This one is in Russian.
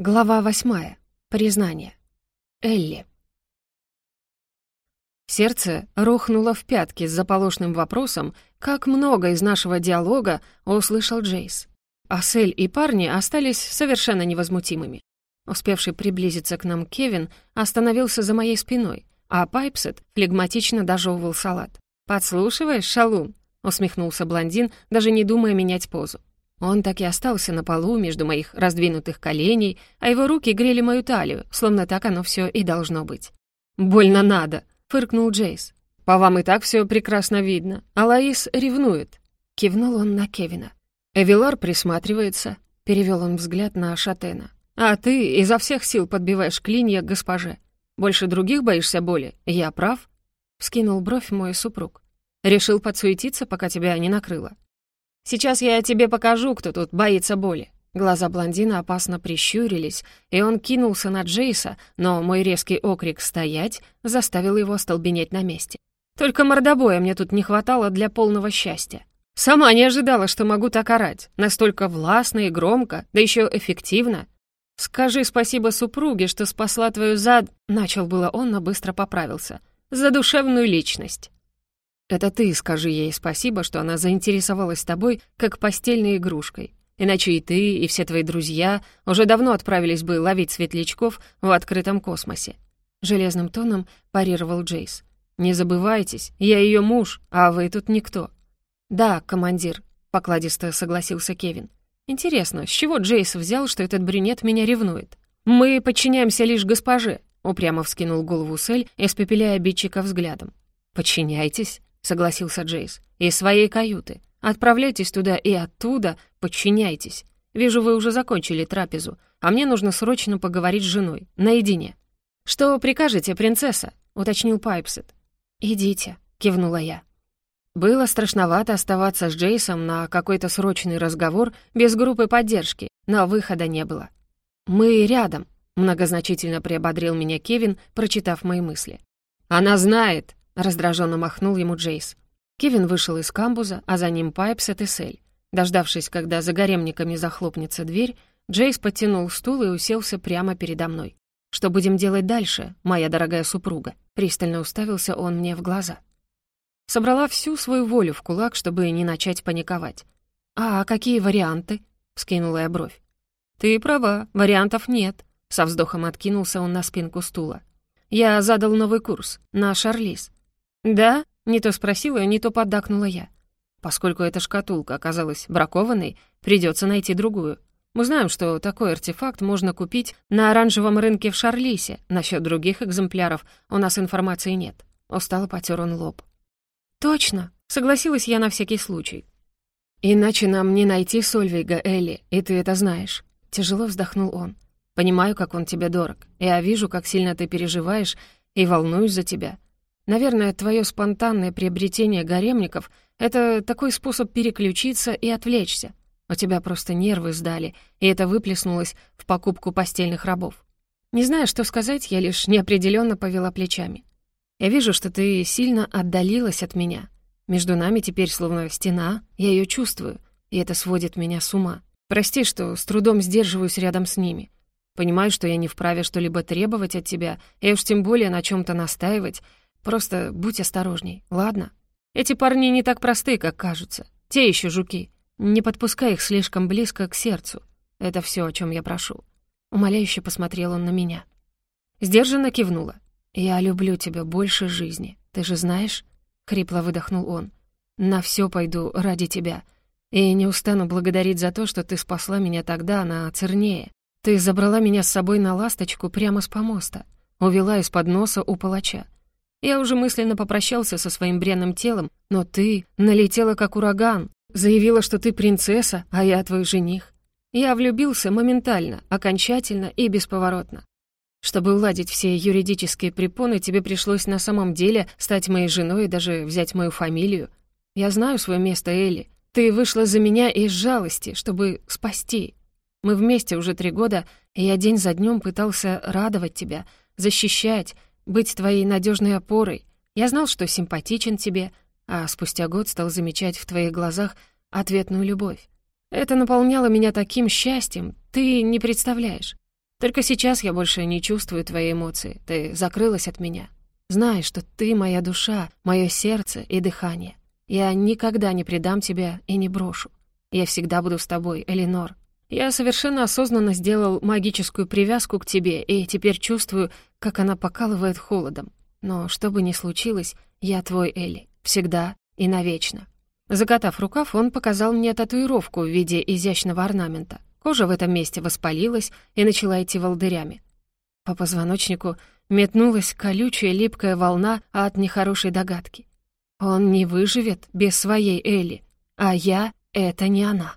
Глава восьмая. Признание. Элли. Сердце рухнуло в пятки с заполошным вопросом, как много из нашего диалога услышал Джейс. А Сель и парни остались совершенно невозмутимыми. Успевший приблизиться к нам Кевин остановился за моей спиной, а Пайпсет флегматично дожевывал салат. «Подслушиваешь, шалун?» — усмехнулся блондин, даже не думая менять позу. Он так и остался на полу между моих раздвинутых коленей, а его руки грели мою талию, словно так оно все и должно быть. «Больно надо!» — фыркнул Джейс. «По вам и так все прекрасно видно. А Лаис ревнует». Кивнул он на Кевина. Эвилар присматривается. Перевел он взгляд на Шатена. «А ты изо всех сил подбиваешь клинья к госпоже. Больше других боишься боли? Я прав?» Вскинул бровь мой супруг. «Решил подсуетиться, пока тебя не накрыло. Сейчас я тебе покажу, кто тут боится боли». Глаза блондина опасно прищурились, и он кинулся на Джейса, но мой резкий окрик «стоять» заставил его остолбенеть на месте. Только мордобоя мне тут не хватало для полного счастья. Сама не ожидала, что могу так орать. Настолько властно и громко, да еще эффективно. «Скажи спасибо супруге, что спасла твою зад...» Начал было он, но быстро поправился. «За душевную личность». Это ты скажи ей спасибо, что она заинтересовалась тобой как постельной игрушкой. Иначе и ты, и все твои друзья уже давно отправились бы ловить светлячков в открытом космосе. Железным тоном парировал Джейс. «Не забывайтесь, я ее муж, а вы тут никто». «Да, командир», — покладисто согласился Кевин. «Интересно, с чего Джейс взял, что этот брюнет меня ревнует?» «Мы подчиняемся лишь госпоже», — упрямо вскинул голову Сель, испепеляя обидчика взглядом. «Подчиняйтесь?» — согласился Джейс. «Из своей каюты. Отправляйтесь туда и оттуда подчиняйтесь. Вижу, вы уже закончили трапезу, а мне нужно срочно поговорить с женой, наедине». «Что прикажете, принцесса?» — уточнил Пайпсет. «Идите», — кивнула я. Было страшновато оставаться с Джейсом на какой-то срочный разговор без группы поддержки, но выхода не было. «Мы рядом», — многозначительно приободрил меня Кевин, прочитав мои мысли. «Она знает», Раздраженно махнул ему Джейс. Кевин вышел из камбуза, а за ним Пайпсет и Сель. Дождавшись, когда за гаремниками захлопнется дверь, Джейс подтянул стул и уселся прямо передо мной. «Что будем делать дальше, моя дорогая супруга?» Пристально уставился он мне в глаза. Собрала всю свою волю в кулак, чтобы не начать паниковать. «А какие варианты?» — скинула я бровь. «Ты права, вариантов нет», — со вздохом откинулся он на спинку стула. «Я задал новый курс на Шарлиз. «Да?» — не то спросила, не то поддакнула я. Поскольку эта шкатулка оказалась бракованной, придется найти другую. Мы знаем, что такой артефакт можно купить на оранжевом рынке в Шарлисе. Насчет других экземпляров у нас информации нет. Устало потер он лоб. «Точно!» — согласилась я на всякий случай. «Иначе нам не найти Сольвига, Элли, и ты это знаешь». Тяжело вздохнул он. «Понимаю, как он тебе дорог. Я вижу, как сильно ты переживаешь, и волнуюсь за тебя. Наверное, твое спонтанное приобретение гаремников — это такой способ переключиться и отвлечься. У тебя просто нервы сдали, и это выплеснулось в покупку постельных рабов. Не знаю, что сказать, я лишь неопределенно повела плечами. Я вижу, что ты сильно отдалилась от меня. Между нами теперь словно стена, я ее чувствую, и это сводит меня с ума. Прости, что с трудом сдерживаюсь рядом с ними. Понимаю, что я не вправе что-либо требовать от тебя, и уж тем более на чем то настаивать, Просто будь осторожней, ладно? Эти парни не так просты, как кажутся. Те еще жуки. Не подпускай их слишком близко к сердцу. Это все, о чем я прошу». Умоляюще посмотрел он на меня. Сдержанно кивнула. «Я люблю тебя больше жизни, ты же знаешь?» Хрипло выдохнул он. «На все пойду ради тебя. И не устану благодарить за то, что ты спасла меня тогда на Цернее. Ты забрала меня с собой на ласточку прямо с помоста, увела из-под носа у палача. Я уже мысленно попрощался со своим бренным телом, но ты налетела как ураган, заявила, что ты принцесса, а я твой жених. Я влюбился моментально, окончательно и бесповоротно. Чтобы уладить все юридические препоны, тебе пришлось на самом деле стать моей женой и даже взять мою фамилию. Я знаю свое место, Элли. Ты вышла за меня из жалости, чтобы спасти. Мы вместе уже три года, и я день за днем пытался радовать тебя, защищать, быть твоей надежной опорой. Я знал, что симпатичен тебе, а спустя год стал замечать в твоих глазах ответную любовь. Это наполняло меня таким счастьем, ты не представляешь. Только сейчас я больше не чувствую твои эмоции. Ты закрылась от меня. Знай, что ты моя душа, мое сердце и дыхание. Я никогда не предам тебя и не брошу. Я всегда буду с тобой, Элинор. Я совершенно осознанно сделал магическую привязку к тебе и теперь чувствую, как она покалывает холодом. Но что бы ни случилось, я твой Элли. Всегда и навечно. Закатав рукав, он показал мне татуировку в виде изящного орнамента. Кожа в этом месте воспалилась и начала идти волдырями. По позвоночнику метнулась колючая липкая волна от нехорошей догадки. Он не выживет без своей Элли, а я — это не она.